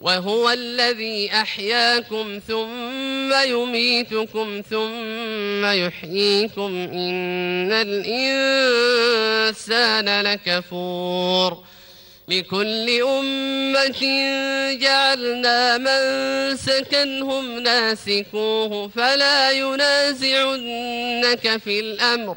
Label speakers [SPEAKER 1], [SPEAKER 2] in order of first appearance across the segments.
[SPEAKER 1] وهو الذي أحياكم ثم يميتكم ثم يحييكم إن الإنسان لكفور لكل أمة جعلنا من سكنهم ناسكوه فلا ينازعنك في الأمر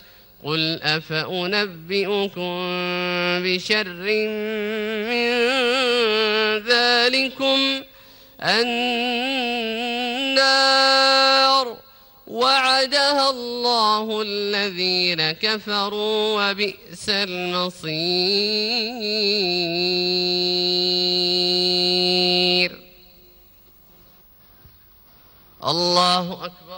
[SPEAKER 1] قل أفأنبئكم بشر من ذلكم النار وعدها الله الذين كفروا وبئس المصير. الله أكبر.